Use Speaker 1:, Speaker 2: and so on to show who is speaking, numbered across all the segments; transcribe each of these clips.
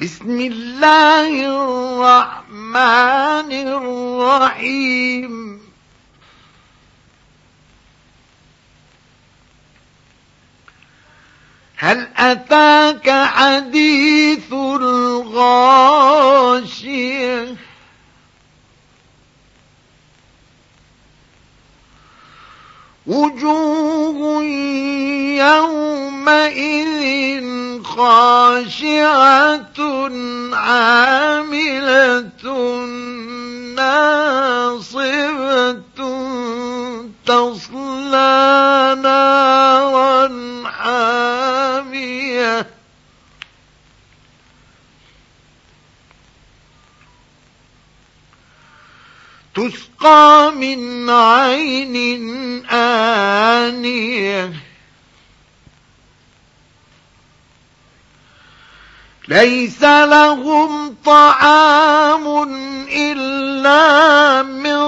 Speaker 1: بسم الله الرحمن الرحيم. هل أتاك حديث الغاشية؟ وجوه يومئذ خاشعة عاملة ناصبة تصلى نارا حامية. تسقى من عين آنية. ليس لهم طعام إلا من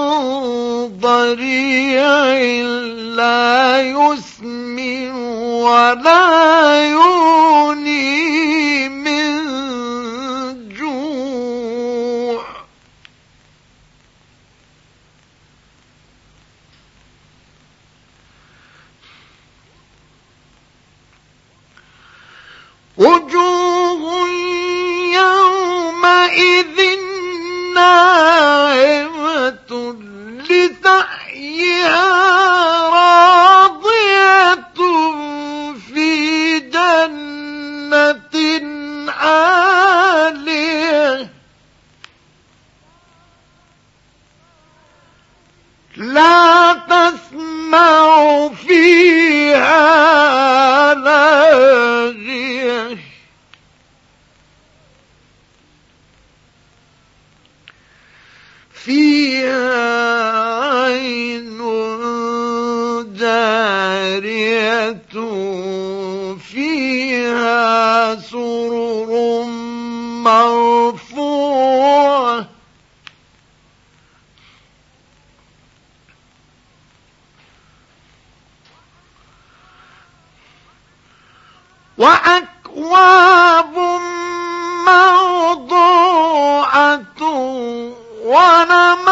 Speaker 1: ضريع لا يسمن ولا يغني من جوع. وجوه يومئذ ناعمة لسعيها راضية في جنة عالية. لا فيها عين جارية فيها سرر مرفوعة. وأكواب موضوعة. ونمارق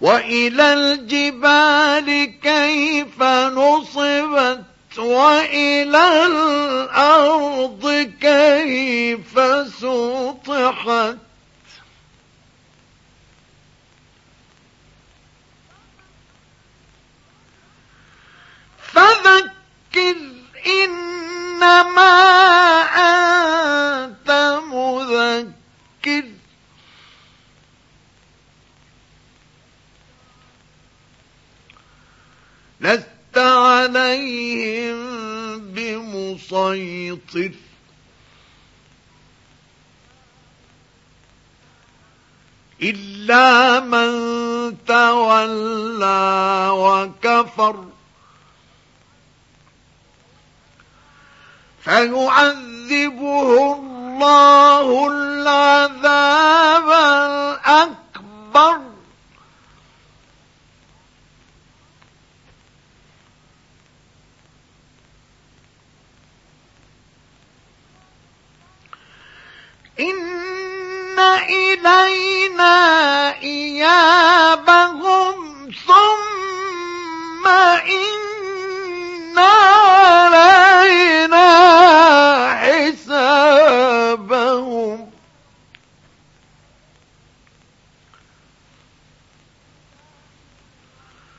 Speaker 1: وإلى الجبال كيف نصبت وإلى الأرض كيف سطحت. لست عليهم بمسيطر. إلا من تولى وكفر فيعذبه الله إن إلينا إيابهم